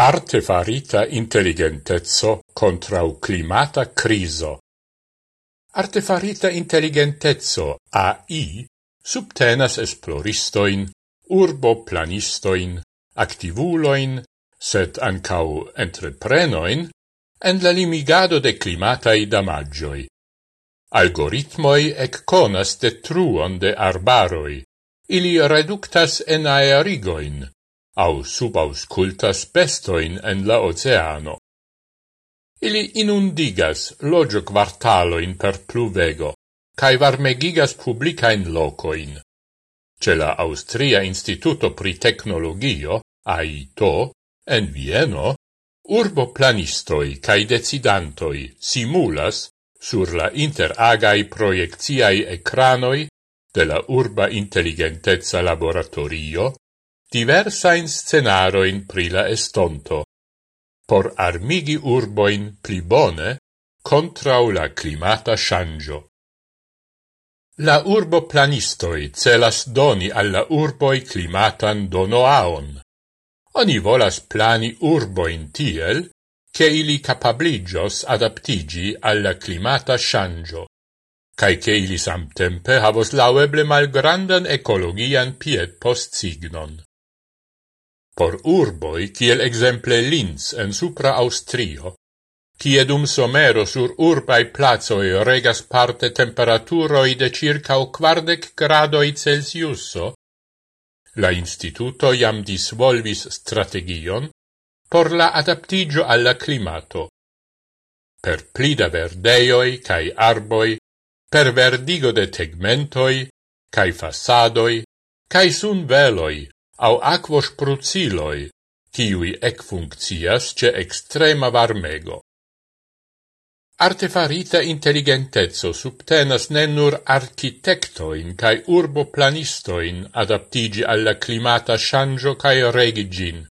arte farita intelligentezzo contrau climata criso. Artefarita intelligentezzo AI subtenas esploristoin, urbo planistoin, activuloin, set ancau entreprenoin, en la limigado de climatai damagioi. Algoritmoi ec conas detruon de arbaroi, ili reductas en aerigoin, au subauscultas pestoin en la oceano. Ili inundigas logio quartaloin per pluvego, cae varmegigas publicain locoin. Ce la Austria Instituto pri Tecnologio, AITO, en Vieno, urbo planistoi cae decidantoi simulas sur la interagai proiectiai ecranoi de la urba intelligentezza laboratorio diversain scenaroin pri la estonto, por armigi urboin pli bone contrau la climata shangio. La urbo planistoi celas doni alla urboi climatan donoaon. Oni volas plani urboin tiel, che ili capabligios adaptigi alla climata shangio, cae che ili samtempe havos laueble malgrandan ecologian piet post signon por urboi kiel exemple Linz en supra Austrio, kiedum somero sur urbai plazoi regas parte temperaturoi de circa quardec gradoi Celsiuso, la instituto iam disvolvis strategion por la adaptigio alla climato. Per plida verdeioi cae arboi, per verdigo de tegmentoi, cae fasadoi, cae sun veloi, au aquo spruciloi, kiui ec funccias ce extrema varmego. Artefarita intelligentezzo subtenas ne nur architectoin cae urboplanistoin adaptigi alla climata shangio cae regigin.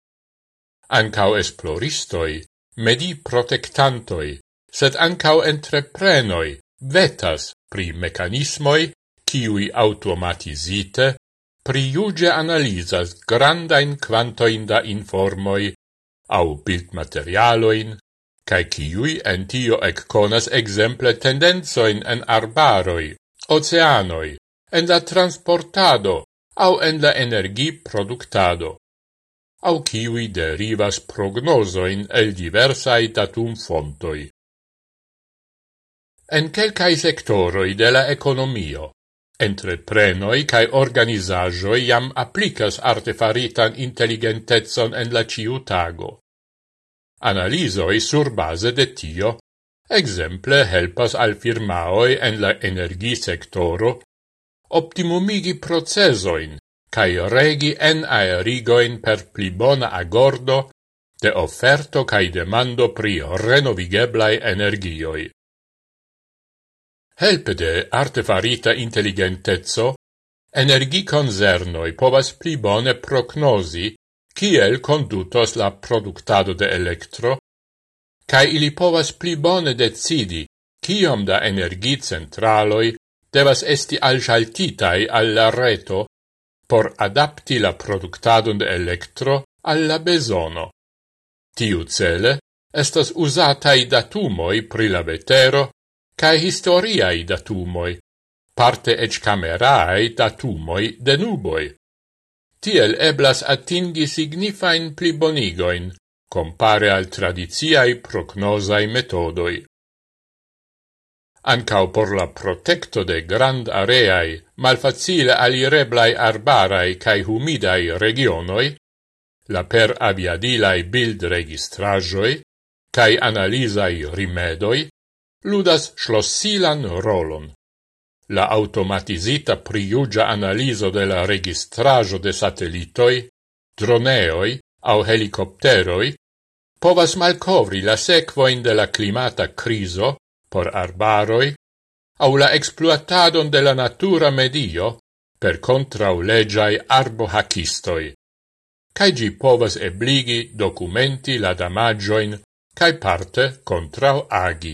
Ancao esploristoi, medi protectantoi, sed ancao entreprenoi vetas pri mecanismoi, kiui automatizite priuge analisas grandain quantoin da informoi au bildmaterialoin, cae ciui en tio ec conas exemple tendenzoin en arbaroi, oceanoi, en la transportado au en la energi productado, au ciui derivas prognosoin el diversae datum fontoi. En quelcae sectoroi de la economio, Entreprenoi cae organizajoi iam applicas artefaritan intelligentezon en la ciutago. Analisoi sur base de tio, exemple helpas al firmaoi en la energisektoro optimumigi procesoin cae regi en aerigoin per pli bona agordo de offerto cae demando pri renovigeblai energioi. Helpe de artefarita intelligentezzo, energi concernoi povas pli bone prognosi kiel condutos la productado de electro, cae ili povas pli bone decidi kiom da energi centraloi devas esti alsaltitai alla reto por adapti la productadon de electro alla besono. Tiu cele estas usatai datumoi pri la vetero cae historiae datumoi, parte ec camerae datumoi de nuboi. Tiel eblas atingi signifain plibonigoin, compare al tradiziai prognosai metodoi. Ancao por la protecto de grand areai, malfacile alireblai arbarai cae humidai regionoi, la per aviadilai bild registrajoi, cae analisai rimedoi, ludas schlossilan rolon. La automatisita priugia analiso de la registrajo de satellitoi, droneoi au helicopteroi povas malcovri la sequoin de la climata criso por arbaroi au la exploatadon de la natura medio per contraulegiai arbohacistoi. Cai gi povas ebligi documenti la damagioin cae parte contrauagi.